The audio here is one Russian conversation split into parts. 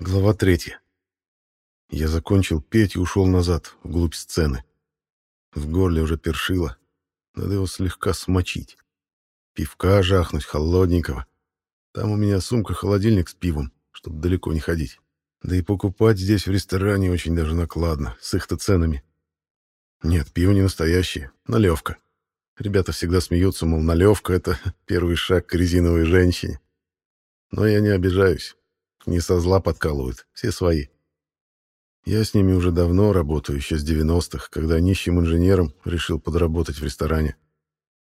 Глава третья. Я закончил петь и ушел назад, вглубь сцены. В горле уже першило. Надо его слегка смочить. Пивка жахнуть, холодненького. Там у меня сумка-холодильник с пивом, чтобы далеко не ходить. Да и покупать здесь в ресторане очень даже накладно, с их-то ценами. Нет, пиво не настоящее, налевка. Ребята всегда смеются, мол, налевка — это первый шаг к резиновой женщине. Но я не обижаюсь. Не со зла подкалывают, все свои. Я с ними уже давно работаю, еще с 90-х, когда нищим инженером решил подработать в ресторане.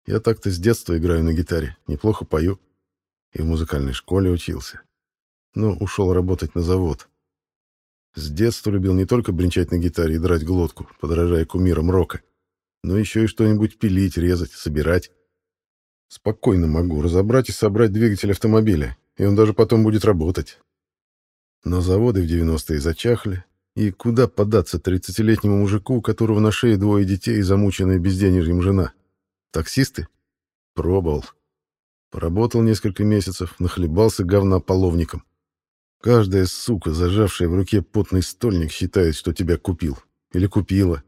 Я так-то с детства играю на гитаре, неплохо пою. И в музыкальной школе учился. Но ушел работать на завод. С детства любил не только бренчать на гитаре и драть глотку, подражая кумирам рока, но еще и что-нибудь пилить, резать, собирать. Спокойно могу разобрать и собрать двигатель автомобиля, и он даже потом будет работать. Но заводы в 90-е зачахли, и куда податься 30-летнему мужику, у которого на шее двое детей и замученная безденежьем жена? Таксисты? Пробовал. Поработал несколько месяцев, нахлебался говна половником. Каждая сука, зажавшая в руке потный стольник, считает, что тебя купил. Или купила.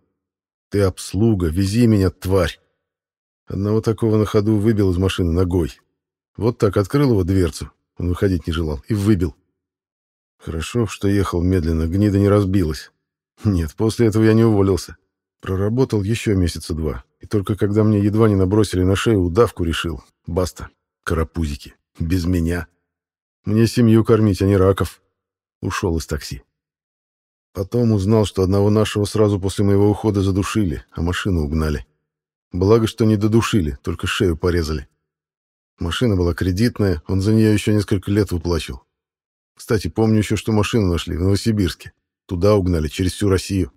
Ты обслуга, вези меня, тварь. Одного такого на ходу выбил из машины ногой. Вот так открыл его дверцу, он выходить не желал, и выбил. Хорошо, что ехал медленно, гнида не разбилась. Нет, после этого я не уволился. Проработал еще месяца два. И только когда мне едва не набросили на шею удавку, решил. Баста. Карапузики. Без меня. Мне семью кормить, а не раков. Ушел из такси. Потом узнал, что одного нашего сразу после моего ухода задушили, а машину угнали. Благо, что не додушили, только шею порезали. Машина была кредитная, он за нее еще несколько лет выплачивал. Кстати, помню еще, что машину нашли в Новосибирске. Туда угнали, через всю Россию.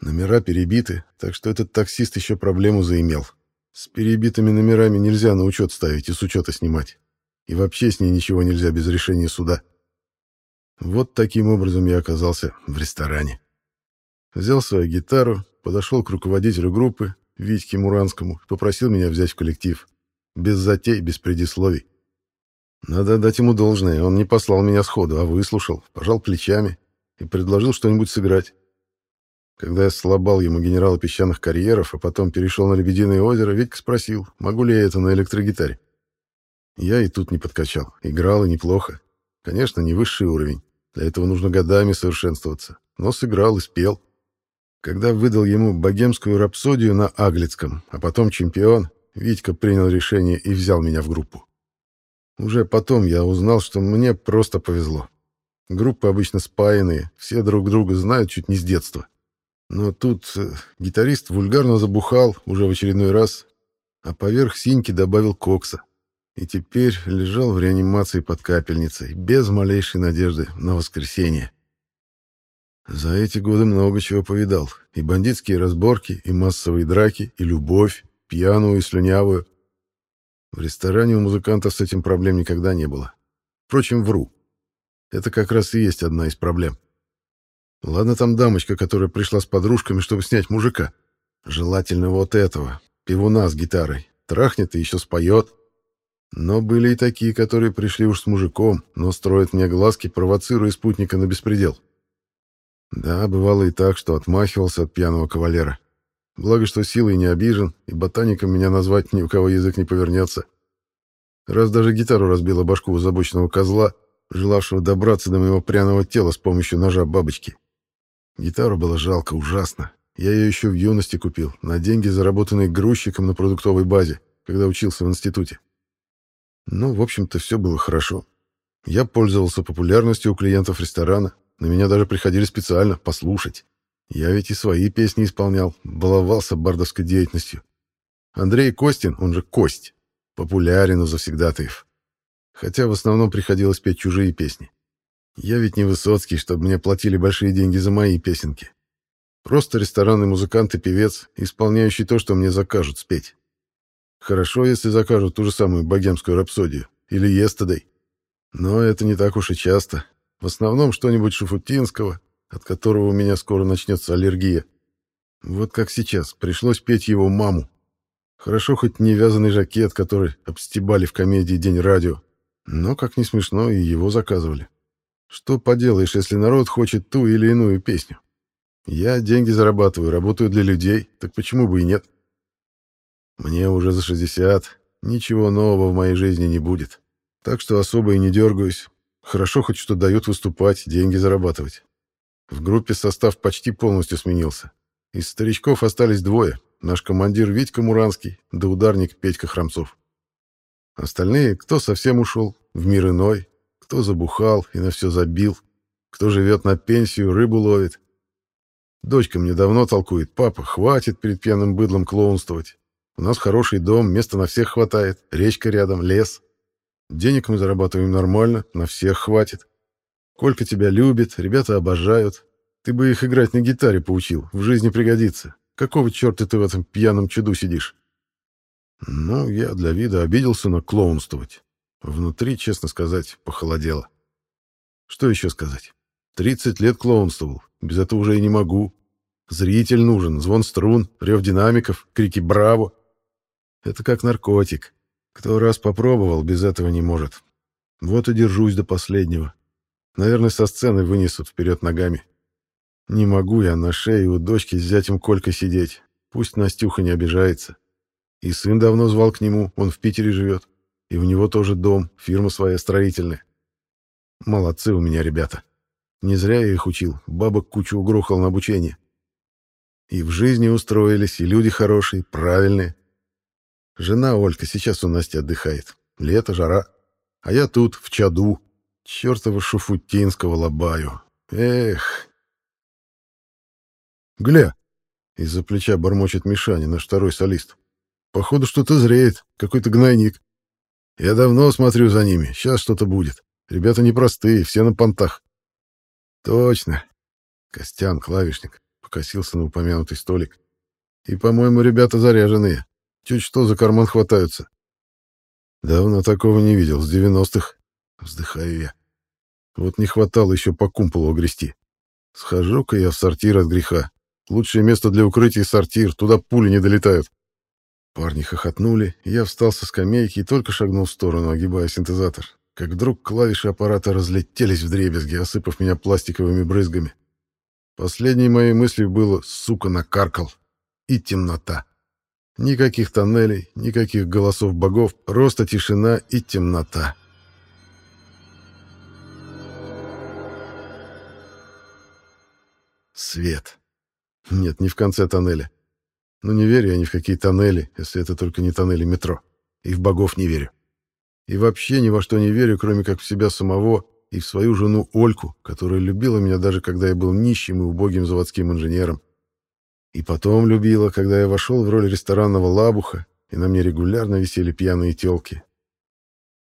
Номера перебиты, так что этот таксист еще проблему заимел. С перебитыми номерами нельзя на учет ставить и с учета снимать. И вообще с ней ничего нельзя без решения суда. Вот таким образом я оказался в ресторане. Взял свою гитару, подошел к руководителю группы, Витьке Муранскому, попросил меня взять в коллектив. Без затей, без предисловий. Надо дать ему должное, он не послал меня сходу, а выслушал, пожал плечами и предложил что-нибудь сыграть. Когда я слабал ему генерала песчаных карьеров, а потом перешел на Лебединое озеро, Витька спросил, могу ли я это на электрогитаре. Я и тут не подкачал, играл и неплохо. Конечно, не высший уровень, для этого нужно годами совершенствоваться, но сыграл и спел. Когда выдал ему богемскую рапсодию на Аглицком, а потом чемпион, Витька принял решение и взял меня в группу. Уже потом я узнал, что мне просто повезло. Группы обычно спаянные, все друг друга знают чуть не с детства. Но тут э, гитарист вульгарно забухал уже в очередной раз, а поверх синьки добавил кокса. И теперь лежал в реанимации под капельницей, без малейшей надежды на воскресенье. За эти годы много чего повидал. И бандитские разборки, и массовые драки, и любовь, пьяную и слюнявую. В ресторане у музыкантов с этим проблем никогда не было. Впрочем, вру. Это как раз и есть одна из проблем. Ладно там дамочка, которая пришла с подружками, чтобы снять мужика. Желательно вот этого, пивуна с гитарой. Трахнет и еще споет. Но были и такие, которые пришли уж с мужиком, но строят мне глазки, провоцируя спутника на беспредел. Да, бывало и так, что отмахивался от пьяного кавалера. Благо, что силой не обижен, и ботаником меня назвать ни у кого язык не повернется. Раз даже гитару разбила башку у забочного козла, желавшего добраться до моего пряного тела с помощью ножа бабочки. Гитару было жалко ужасно. Я ее еще в юности купил, на деньги, заработанные грузчиком на продуктовой базе, когда учился в институте. Ну, в общем-то, все было хорошо. Я пользовался популярностью у клиентов ресторана, на меня даже приходили специально послушать. Я ведь и свои песни исполнял, баловался бардовской деятельностью. Андрей Костин, он же Кость, популярен у завсегдатаев. Хотя в основном приходилось петь чужие песни. Я ведь не Высоцкий, чтобы мне платили большие деньги за мои песенки. Просто ресторанный музыкант и певец, исполняющий то, что мне закажут спеть. Хорошо, если закажут ту же самую богемскую рапсодию или Естедей. Но это не так уж и часто. В основном что-нибудь Шуфутинского, от которого у меня скоро начнется аллергия. Вот как сейчас, пришлось петь его маму. Хорошо хоть не вязаный жакет, который обстебали в комедии «День радио». Но, как не смешно, и его заказывали. Что поделаешь, если народ хочет ту или иную песню? Я деньги зарабатываю, работаю для людей, так почему бы и нет? Мне уже за 60, ничего нового в моей жизни не будет. Так что особо и не дергаюсь. Хорошо хоть что дают выступать, деньги зарабатывать. В группе состав почти полностью сменился. Из старичков остались двое. Наш командир Витька Муранский, да ударник Петька Храмцов. Остальные, кто совсем ушел, в мир иной, кто забухал и на все забил, кто живет на пенсию, рыбу ловит. Дочка мне давно толкует, папа, хватит перед пьяным быдлом клоунствовать. У нас хороший дом, места на всех хватает, речка рядом, лес. Денег мы зарабатываем нормально, на всех хватит. Колька тебя любит, ребята обожают. Ты бы их играть на гитаре поучил, в жизни пригодится. Какого черта ты в этом пьяном чуду сидишь? Ну, я для вида обиделся на клоунствовать. Внутри, честно сказать, похолодело. Что еще сказать? Тридцать лет клоунствовал, без этого уже и не могу. Зритель нужен, звон струн, рев динамиков, крики «Браво!». Это как наркотик. Кто раз попробовал, без этого не может. Вот и держусь до последнего. Наверное, со сцены вынесут вперед ногами. Не могу я на шее у дочки с зятем Колькой сидеть. Пусть Настюха не обижается. И сын давно звал к нему, он в Питере живет. И у него тоже дом, фирма своя строительная. Молодцы у меня ребята. Не зря я их учил, бабок кучу угрохал на обучение. И в жизни устроились, и люди хорошие, правильные. Жена Олька сейчас у Насти отдыхает. Лето, жара. А я тут, в чаду. Чёртова шуфутинского лобаю. Эх. Гля! Из-за плеча бормочет Мишаня, наш второй солист. Походу, что-то зреет. Какой-то гнойник. Я давно смотрю за ними. Сейчас что-то будет. Ребята непростые, все на понтах. Точно. Костян, клавишник, покосился на упомянутый столик. И, по-моему, ребята заряженные. Чуть что за карман хватаются. Давно такого не видел, с девяностых. Вздыхаю я. Вот не хватало еще по кумполу огрести. Схожу-ка я в сортир от греха. Лучшее место для укрытия — сортир, туда пули не долетают. Парни хохотнули, я встал со скамейки и только шагнул в сторону, огибая синтезатор, как вдруг клавиши аппарата разлетелись в дребезги, осыпав меня пластиковыми брызгами. Последней моей мыслью было «сука, накаркал» и темнота. Никаких тоннелей, никаких голосов богов, просто тишина и темнота. Свет. Нет, не в конце тоннеля. Но не верю я ни в какие тоннели, если это только не тоннели метро. И в богов не верю. И вообще ни во что не верю, кроме как в себя самого и в свою жену Ольку, которая любила меня даже когда я был нищим и убогим заводским инженером. И потом любила, когда я вошел в роль ресторанного лабуха, и на мне регулярно висели пьяные тёлки.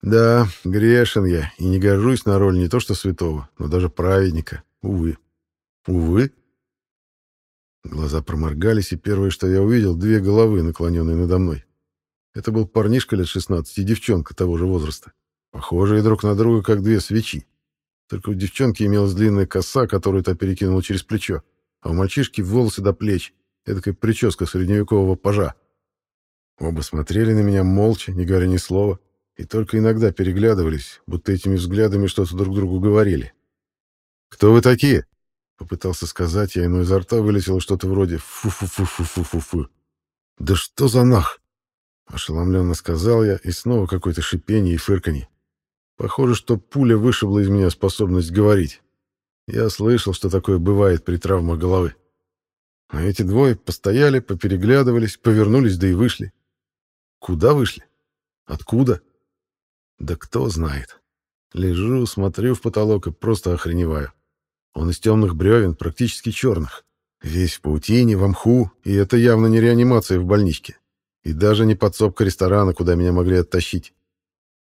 Да, грешен я, и не гожусь на роль не то что святого, но даже праведника. Увы. Увы. Глаза проморгались, и первое, что я увидел, две головы, наклоненные надо мной. Это был парнишка лет 16 и девчонка того же возраста, похожие друг на друга, как две свечи. Только у девчонки имелась длинная коса, которую та перекинула через плечо, а у мальчишки волосы до плеч, эдакая прическа средневекового пажа. Оба смотрели на меня молча, не говоря ни слова, и только иногда переглядывались, будто этими взглядами что-то друг другу говорили. «Кто вы такие?» — попытался сказать я, но изо рта вылетело что-то вроде «фу-фу-фу-фу-фу-фу». «Да что за нах?» — ошеломленно сказал я, и снова какое-то шипение и фырканье. Похоже, что пуля вышибла из меня способность говорить. Я слышал, что такое бывает при травмах головы. А эти двое постояли, попереглядывались, повернулись, да и вышли. Куда вышли? Откуда? Да кто знает. Лежу, смотрю в потолок и просто охреневаю. Он из темных бревен, практически черных. Весь в паутине, в мху, и это явно не реанимация в больничке. И даже не подсобка ресторана, куда меня могли оттащить.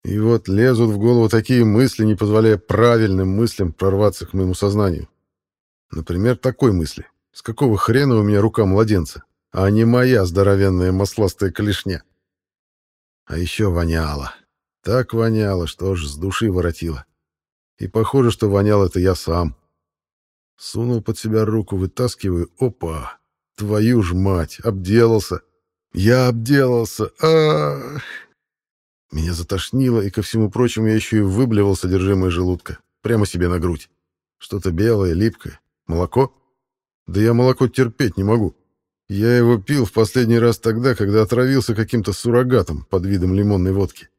И вот лезут в голову такие мысли, не позволяя правильным мыслям прорваться к моему сознанию. Например, такой мысли. С какого хрена у меня рука младенца, а не моя здоровенная масластая клешня? А еще воняло. Так воняло, что аж с души воротило. И похоже, что вонял это я сам. Сунул под себя руку, вытаскиваю. Опа! Твою ж мать! Обделался! Я обделался! а, -а, -а! Меня затошнило, и, ко всему прочему, я еще и выблевал содержимое желудка. прямо себе на грудь. Что-то белое, липкое. Молоко? Да я молоко терпеть не могу. Я его пил в последний раз тогда, когда отравился каким-то суррогатом под видом лимонной водки.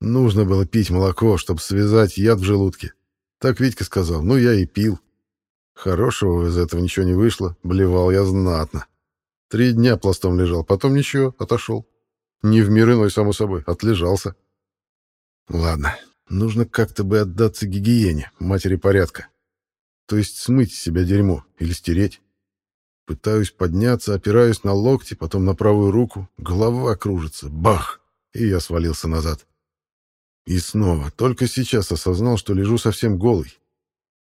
Нужно было пить молоко, чтобы связать яд в желудке. Так Витька сказал, ну я и пил. Хорошего из этого ничего не вышло, блевал я знатно. Три дня пластом лежал, потом ничего, отошел. Не в мир иной, само собой, отлежался. Ладно, нужно как-то бы отдаться гигиене, матери порядка. То есть смыть с себя дерьмо или стереть. Пытаюсь подняться, опираюсь на локти, потом на правую руку. Голова кружится. Бах! И я свалился назад. И снова, только сейчас осознал, что лежу совсем голый.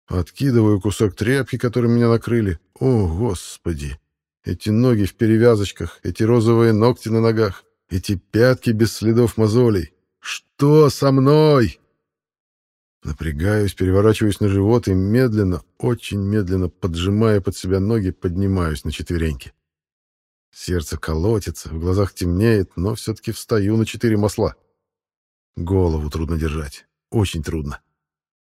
Откидываю кусок тряпки, которым меня накрыли. О, Господи! Эти ноги в перевязочках, эти розовые ногти на ногах, эти пятки без следов мозолей. Что со мной? Напрягаюсь, переворачиваюсь на живот и медленно, очень медленно, поджимая под себя ноги, поднимаюсь на четвереньки. Сердце колотится, в глазах темнеет, но все-таки встаю на четыре масла. Голову трудно держать, очень трудно.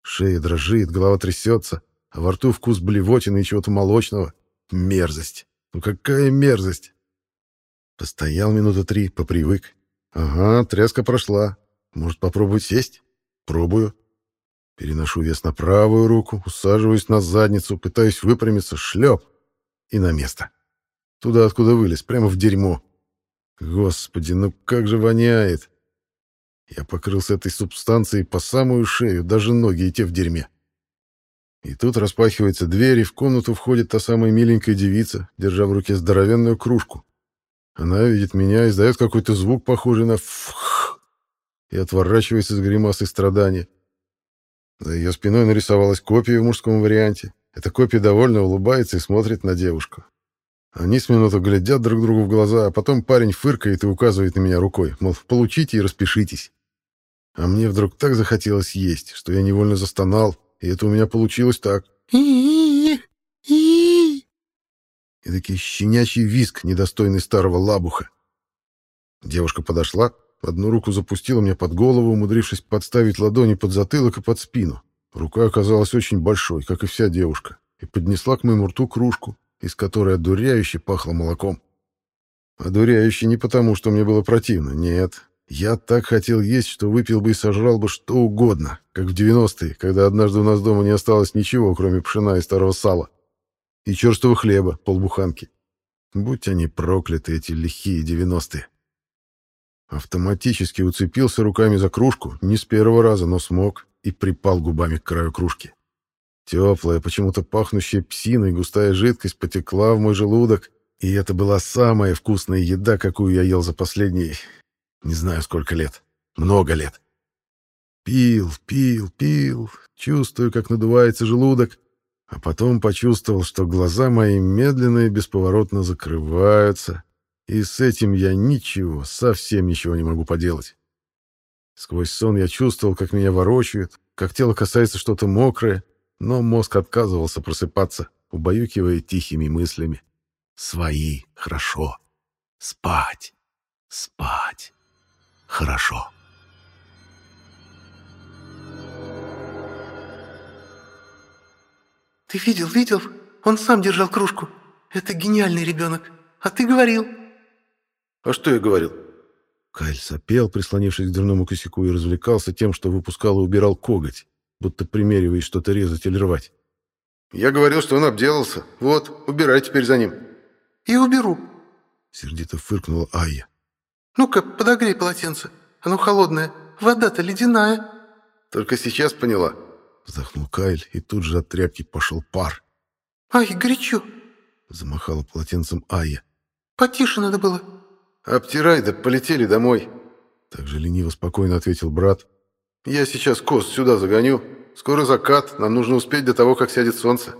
Шея дрожит, голова трясется, а во рту вкус блевотины и чего-то молочного. Мерзость. Ну какая мерзость! Постоял минуты три, попривык. Ага, тряска прошла. Может, попробовать сесть? Пробую. Переношу вес на правую руку, усаживаюсь на задницу, пытаюсь выпрямиться, шлеп и на место. Туда, откуда вылез, прямо в дерьмо. Господи, ну как же воняет! Я покрылся этой субстанцией по самую шею, даже ноги и те в дерьме. И тут распахивается дверь, и в комнату входит та самая миленькая девица, держа в руке здоровенную кружку. Она видит меня, издает какой-то звук, похожий на «фх», и отворачивается с гримасой страдания. За ее спиной нарисовалась копия в мужском варианте. Эта копия довольно улыбается и смотрит на девушку. Они с минуту глядят друг другу в глаза, а потом парень фыркает и указывает на меня рукой, мол, получите и распишитесь. А мне вдруг так захотелось есть, что я невольно застонал, и это у меня получилось так. И таки щенячий виск, недостойный старого лабуха. Девушка подошла, Одну руку запустила мне под голову, умудрившись подставить ладони под затылок и под спину. Рука оказалась очень большой, как и вся девушка, и поднесла к моему рту кружку, из которой одуряюще пахло молоком. Одуряюще не потому, что мне было противно, нет. Я так хотел есть, что выпил бы и сожрал бы что угодно, как в 90-е, когда однажды у нас дома не осталось ничего, кроме пшена и старого сала. И черстого хлеба, полбуханки. Будь они прокляты, эти лихие 90-е. Автоматически уцепился руками за кружку, не с первого раза, но смог, и припал губами к краю кружки. Теплая, почему-то пахнущая псиной густая жидкость потекла в мой желудок, и это была самая вкусная еда, какую я ел за последние... не знаю сколько лет. Много лет. Пил, пил, пил, чувствую, как надувается желудок, а потом почувствовал, что глаза мои медленно и бесповоротно закрываются, и с этим я ничего, совсем ничего не могу поделать. Сквозь сон я чувствовал, как меня ворочают, как тело касается что-то мокрое, но мозг отказывался просыпаться, убаюкивая тихими мыслями. «Свои, хорошо. Спать, спать, хорошо». «Ты видел, видел? Он сам держал кружку. Это гениальный ребенок. А ты говорил...» А что я говорил? Кайль сопел, прислонившись к дверному косяку, и развлекался тем, что выпускал и убирал коготь, будто примериваясь что-то резать или рвать. «Я говорил, что он обделался. Вот, убирай теперь за ним». «И уберу», — сердито фыркнула Айя. «Ну-ка, подогрей полотенце. Оно холодное. Вода-то ледяная». «Только сейчас поняла», — вздохнул Кайль, и тут же от тряпки пошел пар. «Ай, горячо», — замахала полотенцем Айя. «Потише надо было». «Обтирай, да полетели домой», — так же лениво-спокойно ответил брат. «Я сейчас коз сюда загоню. Скоро закат, нам нужно успеть до того, как сядет солнце.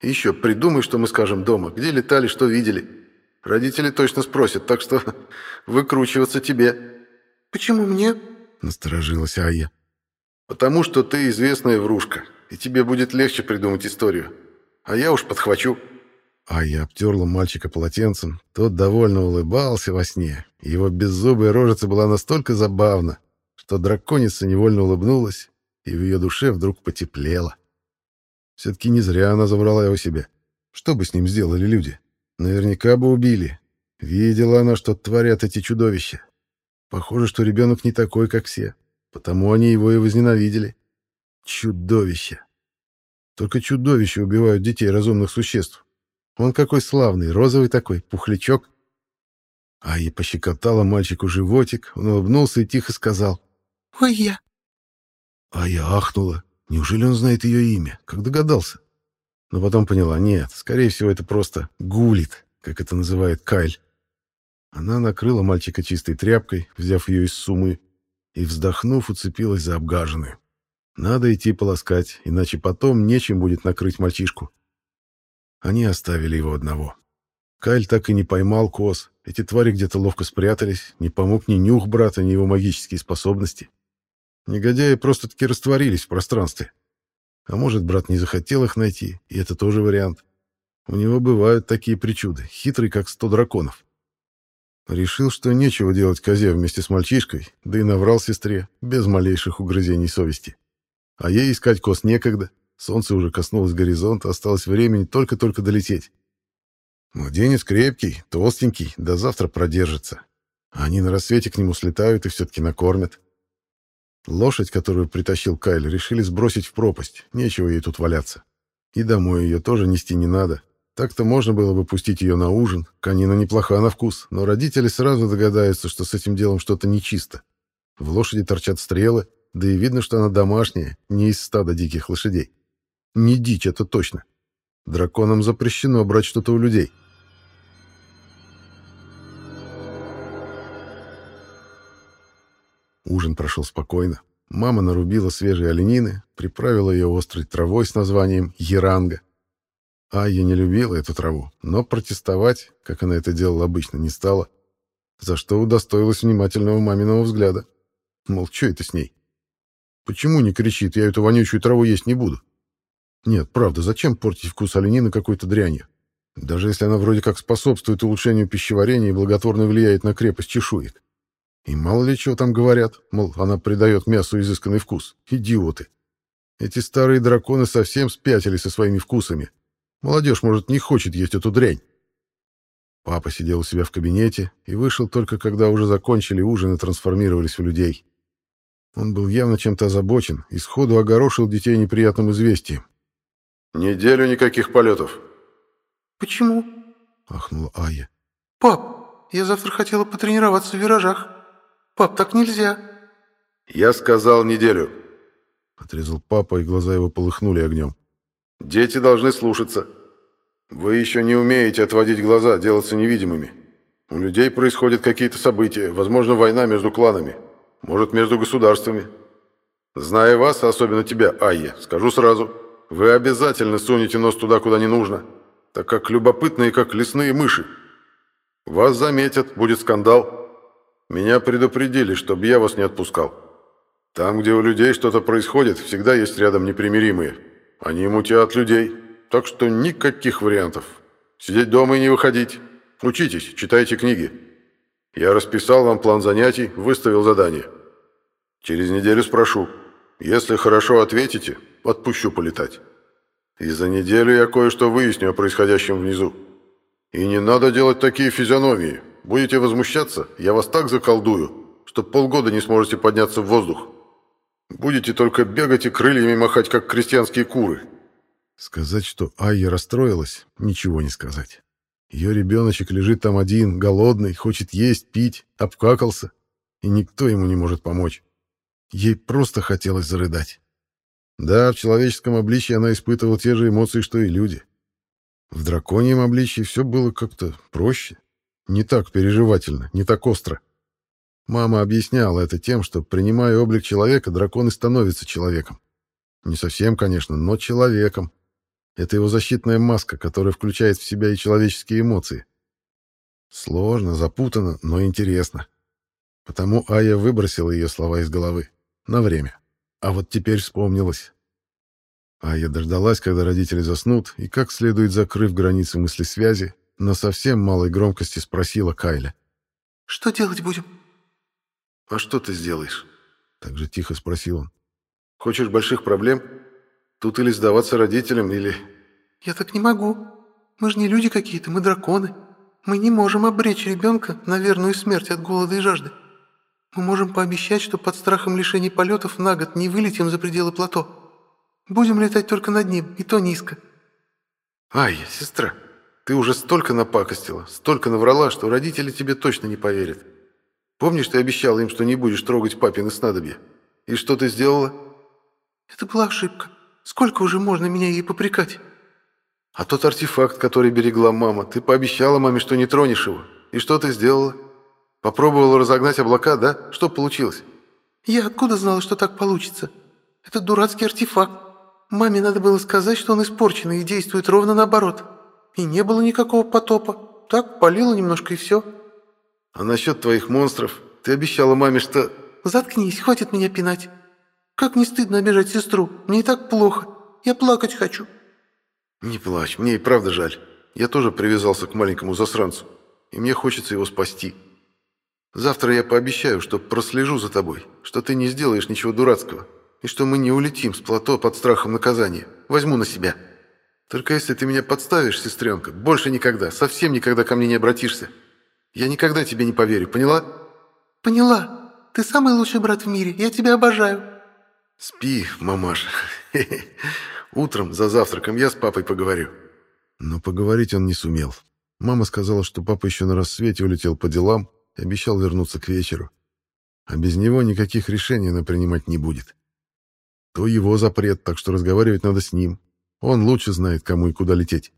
И еще придумай, что мы скажем дома, где летали, что видели. Родители точно спросят, так что выкручиваться тебе». «Почему мне?» — насторожилась Айя. «Потому что ты известная врушка, и тебе будет легче придумать историю. А я уж подхвачу». А я обтерла мальчика полотенцем. Тот довольно улыбался во сне. Его беззубая рожица была настолько забавна, что драконица невольно улыбнулась и в ее душе вдруг потеплело. Все-таки не зря она забрала его себе. Что бы с ним сделали люди? Наверняка бы убили. Видела она, что творят эти чудовища. Похоже, что ребенок не такой, как все. Потому они его и возненавидели. Чудовище. Только чудовища убивают детей разумных существ. Он какой славный, розовый такой, пухлячок. А и пощекотала мальчику животик, он улыбнулся и тихо сказал. «Ой, я». А я ахнула. Неужели он знает ее имя? Как догадался? Но потом поняла, нет, скорее всего, это просто гулит, как это называет Кайль. Она накрыла мальчика чистой тряпкой, взяв ее из сумы, и, вздохнув, уцепилась за обгаженную. Надо идти полоскать, иначе потом нечем будет накрыть мальчишку. Они оставили его одного. Кайль так и не поймал коз. Эти твари где-то ловко спрятались. Не помог ни нюх брата, ни его магические способности. Негодяи просто-таки растворились в пространстве. А может, брат не захотел их найти, и это тоже вариант. У него бывают такие причуды, хитрый, как сто драконов. Решил, что нечего делать козе вместе с мальчишкой, да и наврал сестре, без малейших угрызений совести. А ей искать коз некогда, солнце уже коснулось горизонта, осталось времени только-только долететь. Младенец крепкий, толстенький, до завтра продержится. Они на рассвете к нему слетают и все-таки накормят. Лошадь, которую притащил Кайл, решили сбросить в пропасть, нечего ей тут валяться. И домой ее тоже нести не надо. Так-то можно было бы пустить ее на ужин, конина неплоха на вкус, но родители сразу догадаются, что с этим делом что-то нечисто. В лошади торчат стрелы, да и видно, что она домашняя, не из стада диких лошадей. Не дичь, это точно. Драконам запрещено брать что-то у людей. Ужин прошел спокойно. Мама нарубила свежие оленины, приправила ее острой травой с названием еранга. Айя не любила эту траву, но протестовать, как она это делала обычно, не стала, за что удостоилась внимательного маминого взгляда. Мол, что это с ней? Почему не кричит, я эту вонючую траву есть не буду? Нет, правда, зачем портить вкус оленины какой-то дрянью? Даже если она вроде как способствует улучшению пищеварения и благотворно влияет на крепость чешуек. И мало ли чего там говорят, мол, она придает мясу изысканный вкус. Идиоты. Эти старые драконы совсем спятили со своими вкусами. Молодежь, может, не хочет есть эту дрянь. Папа сидел у себя в кабинете и вышел только когда уже закончили ужин и трансформировались в людей. Он был явно чем-то озабочен и сходу огорошил детей неприятным известием. «Неделю никаких полетов». «Почему?» — ахнула Ая. «Пап, я завтра хотела потренироваться в виражах». «Пап, так нельзя!» «Я сказал неделю!» Отрезал папа, и глаза его полыхнули огнем. «Дети должны слушаться. Вы еще не умеете отводить глаза, делаться невидимыми. У людей происходят какие-то события, возможно, война между кланами, может, между государствами. Зная вас, особенно тебя, Айя, скажу сразу, вы обязательно сунете нос туда, куда не нужно, так как любопытные, как лесные мыши. Вас заметят, будет скандал, меня предупредили, чтобы я вас не отпускал. Там, где у людей что-то происходит, всегда есть рядом непримиримые. Они мутят людей, так что никаких вариантов. Сидеть дома и не выходить. Учитесь, читайте книги. Я расписал вам план занятий, выставил задание. Через неделю спрошу. Если хорошо ответите, отпущу полетать. И за неделю я кое-что выясню о происходящем внизу. И не надо делать такие физиономии. Будете возмущаться, я вас так заколдую, что полгода не сможете подняться в воздух. Будете только бегать и крыльями махать, как крестьянские куры». Сказать, что Айя расстроилась, ничего не сказать. Ее ребеночек лежит там один, голодный, хочет есть, пить, обкакался, и никто ему не может помочь. Ей просто хотелось зарыдать. Да, в человеческом обличье она испытывала те же эмоции, что и люди. В драконьем обличье все было как-то проще. Не так переживательно, не так остро. Мама объясняла это тем, что, принимая облик человека, дракон и становится человеком. Не совсем, конечно, но человеком. Это его защитная маска, которая включает в себя и человеческие эмоции. Сложно, запутанно, но интересно. Потому Ая выбросила ее слова из головы. На время. А вот теперь вспомнилась. Ая дождалась, когда родители заснут, и, как следует закрыв границы мысли-связи, на совсем малой громкости спросила Кайля. «Что делать будем?» «А что ты сделаешь?» Так же тихо спросил он. Хочешь больших проблем? Тут или сдаваться родителям, или... Я так не могу. Мы же не люди какие-то, мы драконы. Мы не можем обречь ребенка на верную смерть от голода и жажды. Мы можем пообещать, что под страхом лишений полетов на год не вылетим за пределы плато. Будем летать только над ним, и то низко. Ай, сестра, ты уже столько напакостила, столько наврала, что родители тебе точно не поверят. Помнишь, ты обещала им, что не будешь трогать папины снадобья? И что ты сделала? Это была ошибка. Сколько уже можно меня ей попрекать? А тот артефакт, который берегла мама, ты пообещала маме, что не тронешь его. И что ты сделала? Попробовала разогнать облака, да? Что получилось? Я откуда знала, что так получится? Это дурацкий артефакт. Маме надо было сказать, что он испорченный и действует ровно наоборот. И не было никакого потопа. Так, полила немножко и все. А насчет твоих монстров? Ты обещала маме, что... Заткнись, хватит меня пинать. Как не стыдно обижать сестру. Мне и так плохо. Я плакать хочу. Не плачь, мне и правда жаль. Я тоже привязался к маленькому засранцу. И мне хочется его спасти. Завтра я пообещаю, что прослежу за тобой, что ты не сделаешь ничего дурацкого, и что мы не улетим с плато под страхом наказания. Возьму на себя. Только если ты меня подставишь, сестренка, больше никогда, совсем никогда ко мне не обратишься. Я никогда тебе не поверю, поняла? Поняла. Ты самый лучший брат в мире. Я тебя обожаю. Спи, мамаша. Утром за завтраком я с папой поговорю. Но поговорить он не сумел. Мама сказала, что папа еще на рассвете улетел по делам и обещал вернуться к вечеру. А без него никаких решений она принимать не будет. То его запрет, так что разговаривать надо с ним. Он лучше знает, кому и куда лететь.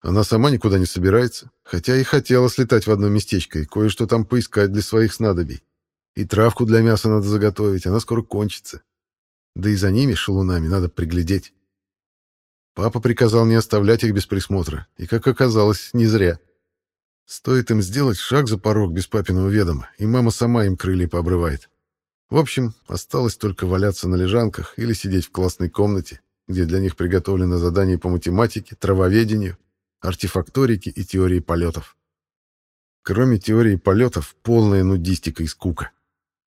Она сама никуда не собирается, хотя и хотела слетать в одно местечко и кое-что там поискать для своих снадобий. И травку для мяса надо заготовить, она скоро кончится. Да и за ними, шалунами, надо приглядеть. Папа приказал не оставлять их без присмотра, и, как оказалось, не зря. Стоит им сделать шаг за порог без папиного ведома, и мама сама им крылья пообрывает. В общем, осталось только валяться на лежанках или сидеть в классной комнате, где для них приготовлено задание по математике, травоведению, артефакторике и теории полетов. Кроме теории полетов, полная нудистика и скука.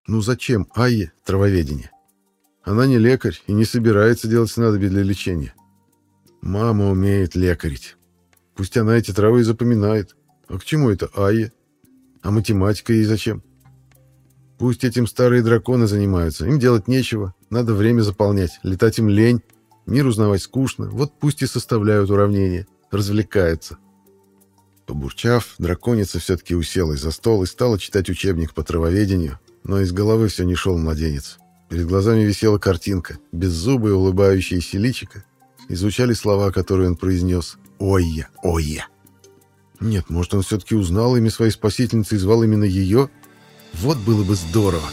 Ну зачем Айе травоведение? Она не лекарь и не собирается делать снадобье для лечения. Мама умеет лекарить. Пусть она эти травы и запоминает. А к чему это Айе? А математика ей зачем? Пусть этим старые драконы занимаются. Им делать нечего. Надо время заполнять. Летать им лень. Мир узнавать скучно. Вот пусть и составляют уравнения. Развлекаются. Побурчав, драконица все-таки уселась за стол и стала читать учебник по травоведению, но из головы все не шел младенец. Перед глазами висела картинка, беззубое улыбающееся личико и слова, которые он произнес «Ой-я, ой-я». Нет, может, он все-таки узнал имя своей спасительницы и звал именно ее? Вот было бы здорово.